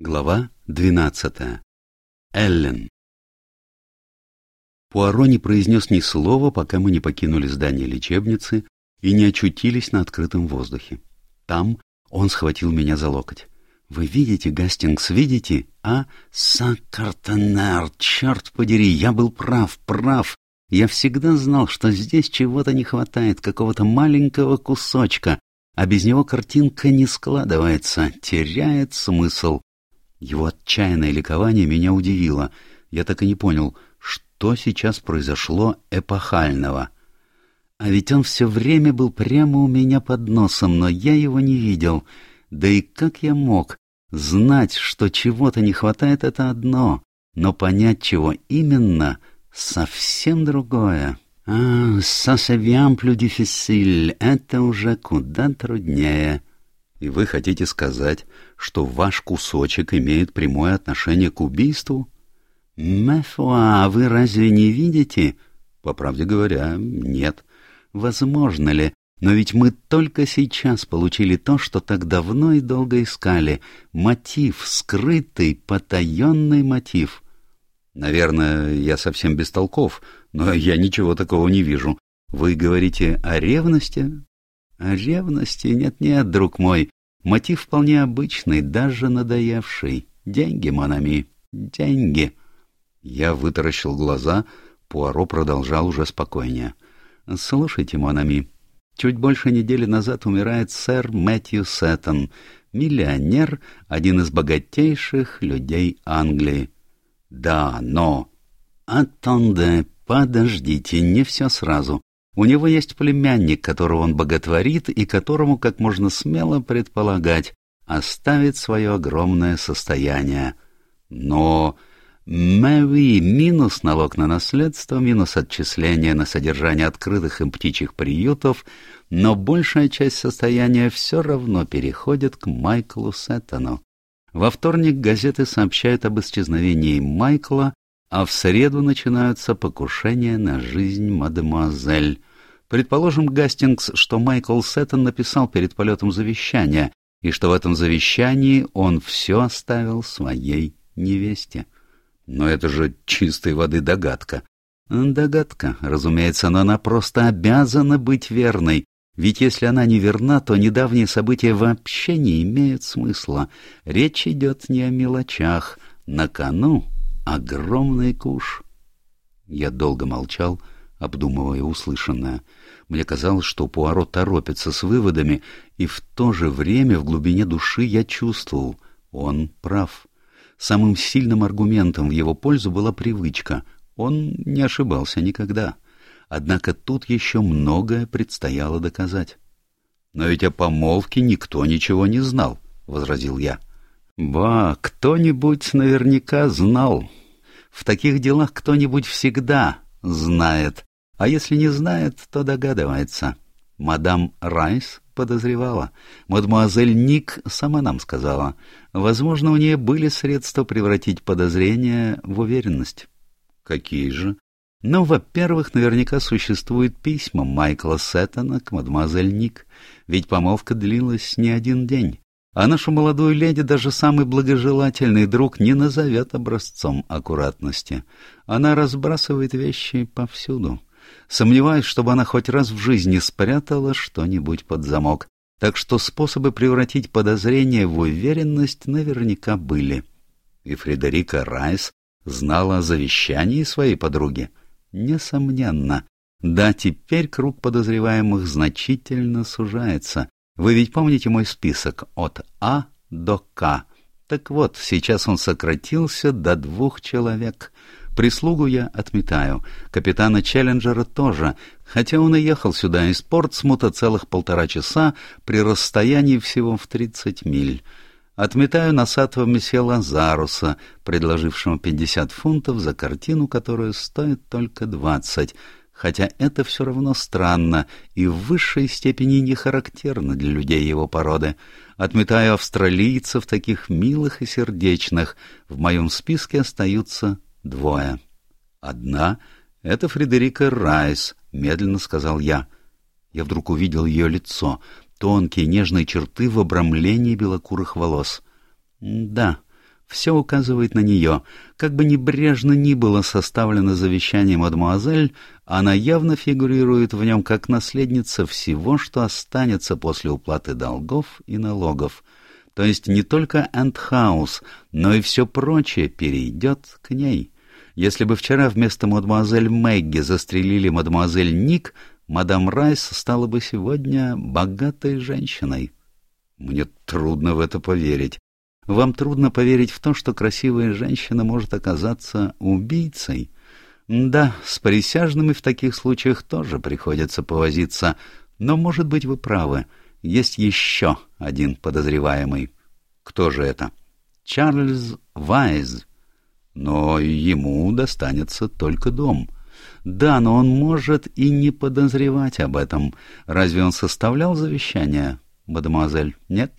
Глава двенадцатая. Эллен. Пуаро не произнес ни слова, пока мы не покинули здание лечебницы и не очутились на открытом воздухе. Там он схватил меня за локоть. «Вы видите, Гастингс, видите? А? Сакартенер, черт подери, я был прав, прав. Я всегда знал, что здесь чего-то не хватает, какого-то маленького кусочка, а без него картинка не складывается, теряет смысл. Его отчаянное ликование меня удивило. Я так и не понял, что сейчас произошло эпохального. А ведь он все время был прямо у меня под носом, но я его не видел. Да и как я мог? Знать, что чего-то не хватает, это одно, но понять, чего именно, совсем другое. А, ça c'est bien plus difficile, это уже куда труднее. И вы хотите сказать, что ваш кусочек имеет прямое отношение к убийству? Мефуа, вы разве не видите? По правде говоря, нет. Возможно ли? Но ведь мы только сейчас получили то, что так давно и долго искали. Мотив, скрытый, потаенный мотив. Наверное, я совсем бестолков, но я ничего такого не вижу. Вы говорите о ревности? Ревности? Нет-нет, друг мой. Мотив вполне обычный, даже надоевший. Деньги, Монами, деньги. Я вытаращил глаза, Пуаро продолжал уже спокойнее. Слушайте, Монами, чуть больше недели назад умирает сэр Мэтью Сэттон, миллионер, один из богатейших людей Англии. Да, но... Attendez, подождите, не все сразу. У него есть племянник, которого он боготворит и которому, как можно смело предполагать, оставит свое огромное состояние. Но Мэви минус налог на наследство, минус отчисление на содержание открытых им птичьих приютов, но большая часть состояния все равно переходит к Майклу Сеттону. Во вторник газеты сообщают об исчезновении Майкла, а в среду начинаются покушения на жизнь мадемуазель. Предположим, Гастингс, что Майкл Сеттон написал перед полетом завещание, и что в этом завещании он все оставил своей невесте. Но это же чистой воды догадка. Догадка, разумеется, но она просто обязана быть верной, ведь если она не верна, то недавние события вообще не имеют смысла. Речь идет не о мелочах. На кону огромный куш. Я долго молчал, обдумывая услышанное. Мне казалось, что Пуаро торопится с выводами, и в то же время в глубине души я чувствовал, он прав. Самым сильным аргументом в его пользу была привычка. Он не ошибался никогда. Однако тут еще многое предстояло доказать. «Но ведь о помолвке никто ничего не знал», — возразил я. «Ба, кто-нибудь наверняка знал. В таких делах кто-нибудь всегда знает, а если не знает, то догадывается. Мадам Райс подозревала. Мадемуазель Ник сама нам сказала. Возможно, у нее были средства превратить подозрения в уверенность. Какие же? Ну, во-первых, наверняка существуют письма Майкла Сеттона к мадемуазель Ник, ведь помолвка длилась не один день. А нашу молодую леди даже самый благожелательный друг не назовет образцом аккуратности. Она разбрасывает вещи повсюду. Сомневаюсь, чтобы она хоть раз в жизни спрятала что-нибудь под замок. Так что способы превратить подозрение в уверенность наверняка были. И Фредерика Райс знала о завещании своей подруги. Несомненно. Да, теперь круг подозреваемых значительно сужается. Вы ведь помните мой список от А до К? Так вот, сейчас он сократился до двух человек. Прислугу я отметаю. Капитана Челленджера тоже, хотя он и ехал сюда из Портсмута целых полтора часа при расстоянии всего в тридцать миль. Отметаю носатого месье Лазаруса, предложившего пятьдесят фунтов за картину, которая стоит только двадцать хотя это все равно странно и в высшей степени не характерно для людей его породы. Отметаю австралийцев, таких милых и сердечных, в моем списке остаются двое. Одна — это Фредерика Райс, — медленно сказал я. Я вдруг увидел ее лицо, тонкие нежные черты в обрамлении белокурых волос. Да, Все указывает на нее. Как бы небрежно ни было составлено завещание мадемуазель, она явно фигурирует в нем как наследница всего, что останется после уплаты долгов и налогов. То есть не только Эндхаус, но и все прочее перейдет к ней. Если бы вчера вместо мадемуазель Мэгги застрелили мадемуазель Ник, мадам Райс стала бы сегодня богатой женщиной. Мне трудно в это поверить. Вам трудно поверить в то, что красивая женщина может оказаться убийцей. Да, с присяжными в таких случаях тоже приходится повозиться, но, может быть, вы правы. Есть еще один подозреваемый. Кто же это? Чарльз Вайз. Но ему достанется только дом. Да, но он может и не подозревать об этом. Разве он составлял завещание, мадемуазель? Нет.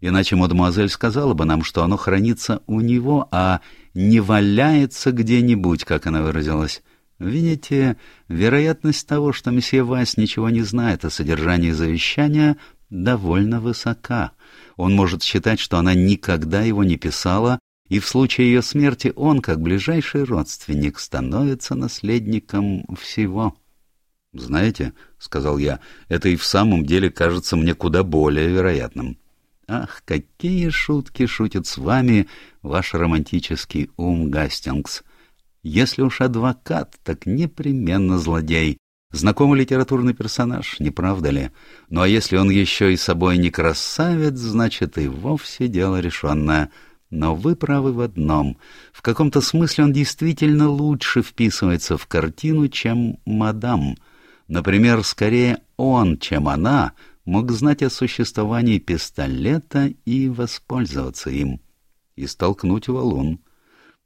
Иначе мадемуазель сказала бы нам, что оно хранится у него, а не валяется где-нибудь, как она выразилась. Видите, вероятность того, что месье Вайс ничего не знает о содержании завещания, довольно высока. Он может считать, что она никогда его не писала, и в случае ее смерти он, как ближайший родственник, становится наследником всего. «Знаете, — сказал я, — это и в самом деле кажется мне куда более вероятным. Ах, какие шутки шутит с вами ваш романтический ум, Гастингс! Если уж адвокат, так непременно злодей. Знакомый литературный персонаж, не правда ли? Ну а если он еще и собой не красавец, значит и вовсе дело решенное — но вы правы в одном. В каком-то смысле он действительно лучше вписывается в картину, чем мадам. Например, скорее он, чем она, мог знать о существовании пистолета и воспользоваться им. И столкнуть валун.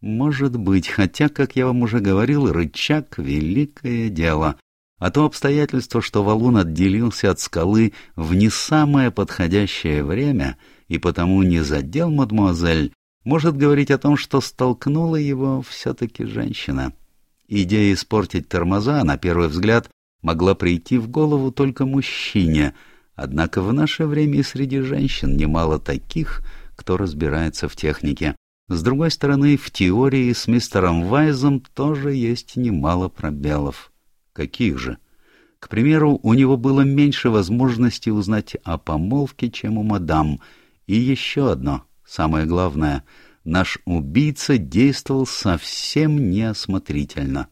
Может быть, хотя, как я вам уже говорил, рычаг — великое дело. А то обстоятельство, что валун отделился от скалы в не самое подходящее время — и потому не задел мадемуазель, может говорить о том, что столкнула его все-таки женщина. Идея испортить тормоза, на первый взгляд, могла прийти в голову только мужчине, однако в наше время и среди женщин немало таких, кто разбирается в технике. С другой стороны, в теории с мистером Вайзом тоже есть немало пробелов. Каких же? К примеру, у него было меньше возможностей узнать о помолвке, чем у мадам — и еще одно, самое главное, наш убийца действовал совсем неосмотрительно.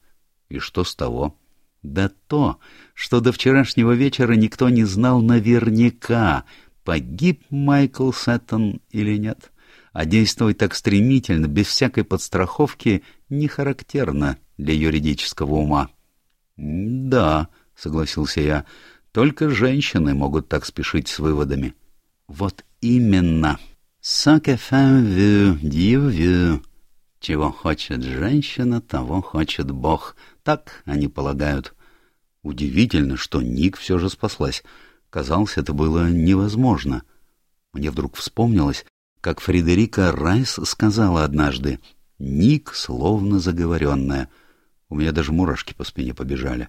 И что с того? Да то, что до вчерашнего вечера никто не знал наверняка, погиб Майкл Сэттон или нет. А действовать так стремительно, без всякой подстраховки, не характерно для юридического ума. — Да, — согласился я, — только женщины могут так спешить с выводами. — Вот именно. «Саке дью вю». Чего хочет женщина, того хочет Бог. Так они полагают. Удивительно, что Ник все же спаслась. Казалось, это было невозможно. Мне вдруг вспомнилось, как Фредерика Райс сказала однажды «Ник словно заговоренная». У меня даже мурашки по спине побежали.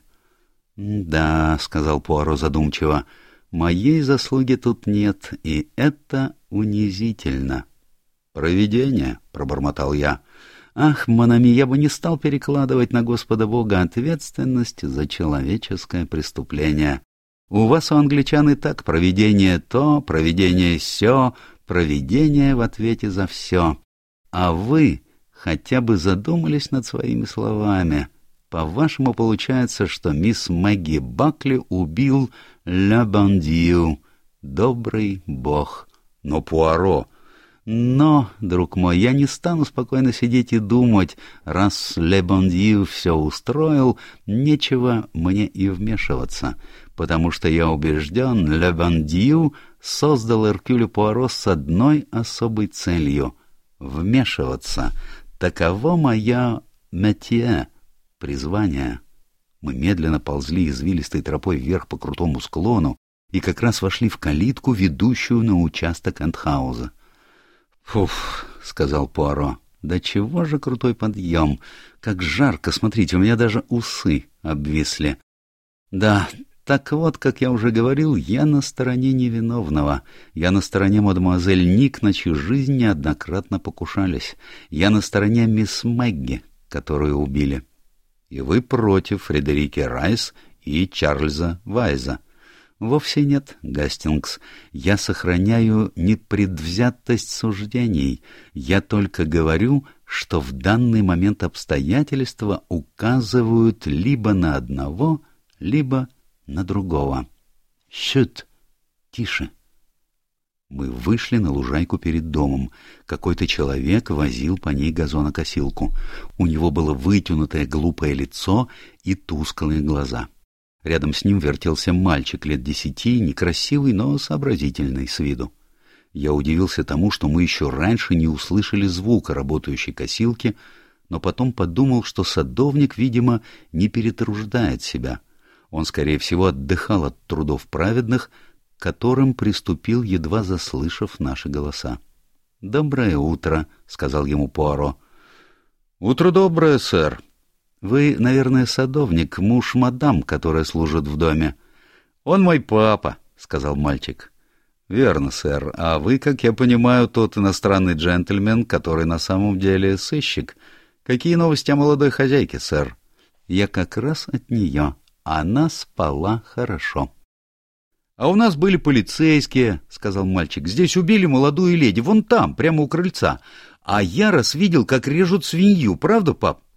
«Да», — сказал Пуаро задумчиво, — Моей заслуги тут нет, и это унизительно. «Провидение», — пробормотал я. «Ах, Монами, я бы не стал перекладывать на Господа Бога ответственность за человеческое преступление. У вас, у англичан, и так провидение то, провидение сё, провидение в ответе за все. А вы хотя бы задумались над своими словами». По-вашему, получается, что мисс Мэгги Бакли убил Ля Бандию, добрый бог. Но Пуаро... Но, друг мой, я не стану спокойно сидеть и думать, раз Ле Бондью все устроил, нечего мне и вмешиваться, потому что я убежден, Ле Бондью создал Эркюлю Пуаро с одной особой целью — вмешиваться. Таково моя метье — призвание. Мы медленно ползли извилистой тропой вверх по крутому склону и как раз вошли в калитку, ведущую на участок Эндхауза. «Фуф», — сказал Пуаро, — «да чего же крутой подъем! Как жарко, смотрите, у меня даже усы обвисли». «Да, Так вот, как я уже говорил, я на стороне невиновного. Я на стороне мадемуазель Ник, на чью жизнь неоднократно покушались. Я на стороне мисс Мэгги, которую убили. И вы против Фредерики Райс и Чарльза Вайза. Вовсе нет, Гастингс. Я сохраняю непредвзятость суждений. Я только говорю, что в данный момент обстоятельства указывают либо на одного, либо на другого. Щут! Тише! Мы вышли на лужайку перед домом. Какой-то человек возил по ней газонокосилку. У него было вытянутое глупое лицо и тусклые глаза. Рядом с ним вертелся мальчик лет десяти, некрасивый, но сообразительный с виду. Я удивился тому, что мы еще раньше не услышали звука работающей косилки, но потом подумал, что садовник, видимо, не перетруждает себя. Он, скорее всего, отдыхал от трудов праведных, к которым приступил, едва заслышав наши голоса. «Доброе утро», — сказал ему Пуаро. «Утро доброе, сэр», вы, наверное, садовник, муж мадам, которая служит в доме. Он мой папа, сказал мальчик. Верно, сэр. А вы, как я понимаю, тот иностранный джентльмен, который на самом деле сыщик. Какие новости о молодой хозяйке, сэр? Я как раз от нее. Она спала хорошо. «А у нас были полицейские», — сказал мальчик. «Здесь убили молодую леди, вон там, прямо у крыльца. А я раз видел, как режут свинью, правда, пап?» —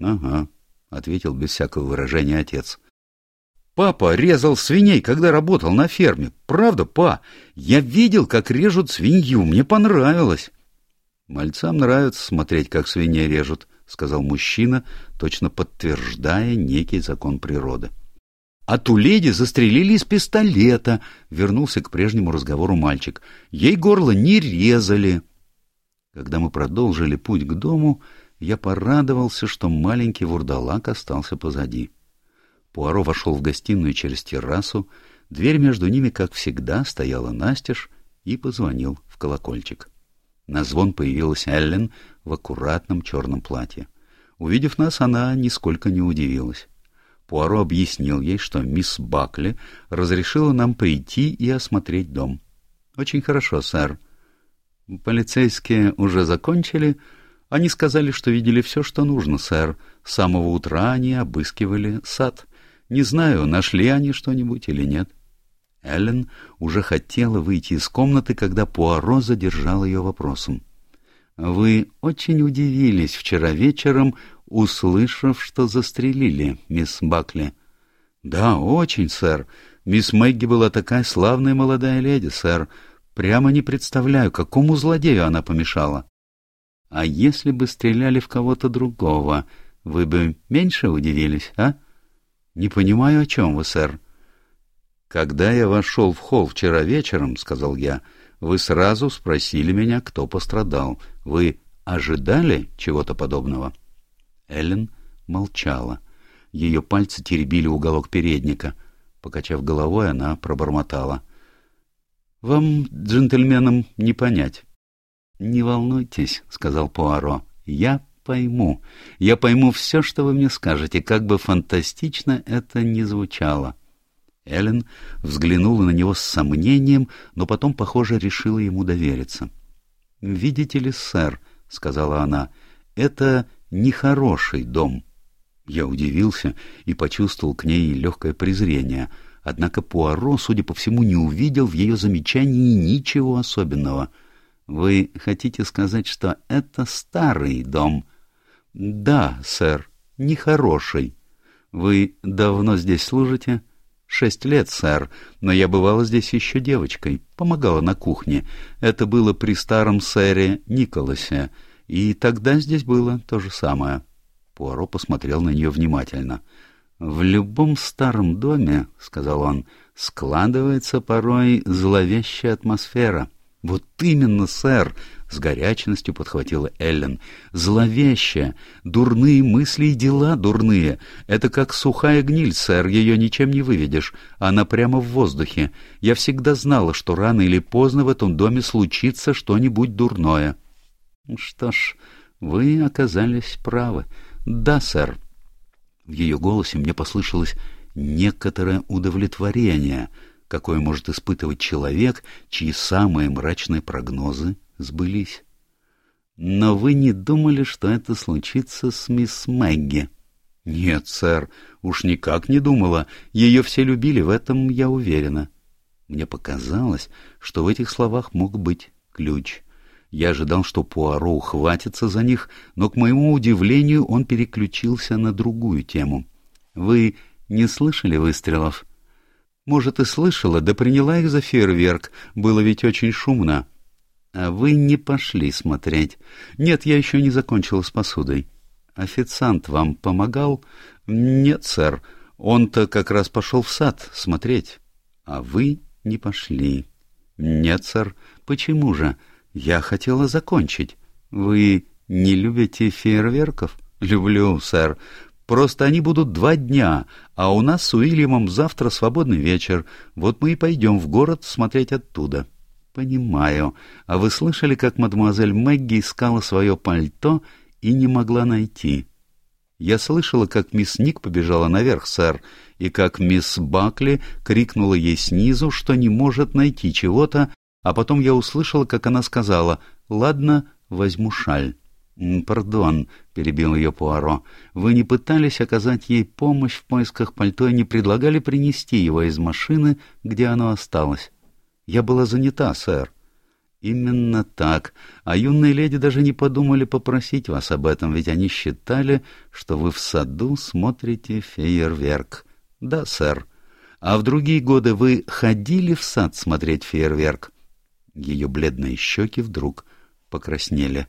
Ага, — ответил без всякого выражения отец. — Папа резал свиней, когда работал на ферме. Правда, па? Я видел, как режут свинью. Мне понравилось. — Мальцам нравится смотреть, как свиней режут, — сказал мужчина, точно подтверждая некий закон природы. — А ту леди застрелили из пистолета, — вернулся к прежнему разговору мальчик. — Ей горло не резали. Когда мы продолжили путь к дому, я порадовался, что маленький вурдалак остался позади. Пуаро вошел в гостиную через террасу, дверь между ними, как всегда, стояла настежь и позвонил в колокольчик. На звон появилась Эллен в аккуратном черном платье. Увидев нас, она нисколько не удивилась. Пуаро объяснил ей, что мисс Бакли разрешила нам прийти и осмотреть дом. — Очень хорошо, сэр. Полицейские уже закончили, они сказали, что видели все, что нужно, сэр. С самого утра они обыскивали сад. Не знаю, нашли они что-нибудь или нет. Эллен уже хотела выйти из комнаты, когда Пуаро задержал ее вопросом. «Вы очень удивились вчера вечером, услышав, что застрелили мисс Бакли». «Да, очень, сэр. Мисс Мэгги была такая славная молодая леди, сэр. Прямо не представляю, какому злодею она помешала». А если бы стреляли в кого-то другого, вы бы меньше удивились, а? Не понимаю, о чем вы, сэр. Когда я вошел в холл вчера вечером, — сказал я, — вы сразу спросили меня, кто пострадал. Вы ожидали чего-то подобного? Эллен молчала. Ее пальцы теребили уголок передника. Покачав головой, она пробормотала. — Вам, джентльменам, не понять. «Не волнуйтесь», — сказал Пуаро, — «я пойму. Я пойму все, что вы мне скажете, как бы фантастично это ни звучало». Эллен взглянула на него с сомнением, но потом, похоже, решила ему довериться. «Видите ли, сэр», — сказала она, — «это нехороший дом». Я удивился и почувствовал к ней легкое презрение, однако Пуаро, судя по всему, не увидел в ее замечании ничего особенного — вы хотите сказать, что это старый дом? Да, сэр, нехороший. Вы давно здесь служите? Шесть лет, сэр, но я бывала здесь еще девочкой, помогала на кухне. Это было при старом сэре Николасе, и тогда здесь было то же самое. Пуаро посмотрел на нее внимательно. «В любом старом доме, — сказал он, — складывается порой зловещая атмосфера». «Вот именно, сэр!» — с горячностью подхватила Эллен. «Зловеще! Дурные мысли и дела дурные! Это как сухая гниль, сэр, ее ничем не выведешь. Она прямо в воздухе. Я всегда знала, что рано или поздно в этом доме случится что-нибудь дурное». «Что ж, вы оказались правы. Да, сэр». В ее голосе мне послышалось некоторое удовлетворение, какое может испытывать человек, чьи самые мрачные прогнозы сбылись. Но вы не думали, что это случится с мисс Мэгги? Нет, сэр, уж никак не думала. Ее все любили, в этом я уверена. Мне показалось, что в этих словах мог быть ключ. Я ожидал, что Пуаро ухватится за них, но, к моему удивлению, он переключился на другую тему. «Вы не слышали выстрелов?» «Может, и слышала, да приняла их за фейерверк. Было ведь очень шумно». «А вы не пошли смотреть?» «Нет, я еще не закончила с посудой». «Официант вам помогал?» «Нет, сэр. Он-то как раз пошел в сад смотреть». «А вы не пошли?» «Нет, сэр. Почему же?» Я хотела закончить. Вы не любите фейерверков? Люблю, сэр. Просто они будут два дня, а у нас с Уильямом завтра свободный вечер. Вот мы и пойдем в город смотреть оттуда. Понимаю. А вы слышали, как мадемуазель Мэгги искала свое пальто и не могла найти? Я слышала, как мисс Ник побежала наверх, сэр, и как мисс Бакли крикнула ей снизу, что не может найти чего-то, а потом я услышала, как она сказала «Ладно, возьму шаль». «Пардон», — перебил ее Пуаро, — «вы не пытались оказать ей помощь в поисках пальто и не предлагали принести его из машины, где оно осталось?» «Я была занята, сэр». «Именно так. А юные леди даже не подумали попросить вас об этом, ведь они считали, что вы в саду смотрите фейерверк». «Да, сэр. А в другие годы вы ходили в сад смотреть фейерверк?» Ее бледные щеки вдруг покраснели.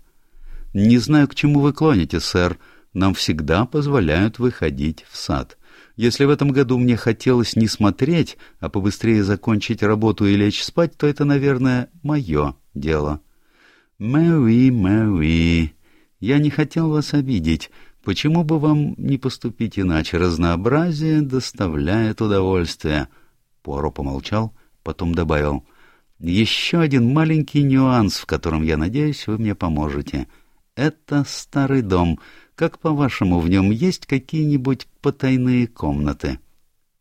«Не знаю, к чему вы клоните, сэр. Нам всегда позволяют выходить в сад. Если в этом году мне хотелось не смотреть, а побыстрее закончить работу и лечь спать, то это, наверное, мое дело». «Мэуи, Мэуи, я не хотел вас обидеть. Почему бы вам не поступить иначе? Разнообразие доставляет удовольствие». Пуаро помолчал, потом добавил — еще один маленький нюанс, в котором, я надеюсь, вы мне поможете. Это старый дом. Как, по-вашему, в нем есть какие-нибудь потайные комнаты?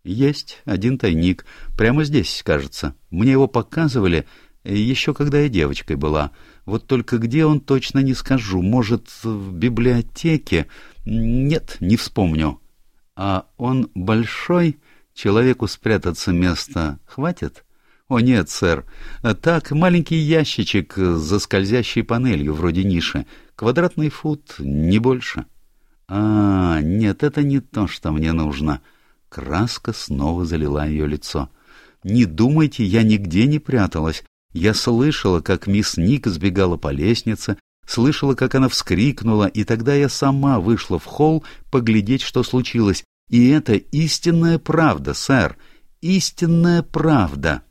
Есть один тайник. Прямо здесь, кажется. Мне его показывали еще когда я девочкой была. Вот только где он, точно не скажу. Может, в библиотеке? Нет, не вспомню. А он большой? Человеку спрятаться места хватит? «О нет, сэр. Так, маленький ящичек за скользящей панелью, вроде ниши. Квадратный фут, не больше». «А, нет, это не то, что мне нужно». Краска снова залила ее лицо. «Не думайте, я нигде не пряталась. Я слышала, как мисс Ник сбегала по лестнице, слышала, как она вскрикнула, и тогда я сама вышла в холл поглядеть, что случилось. И это истинная правда, сэр, истинная правда».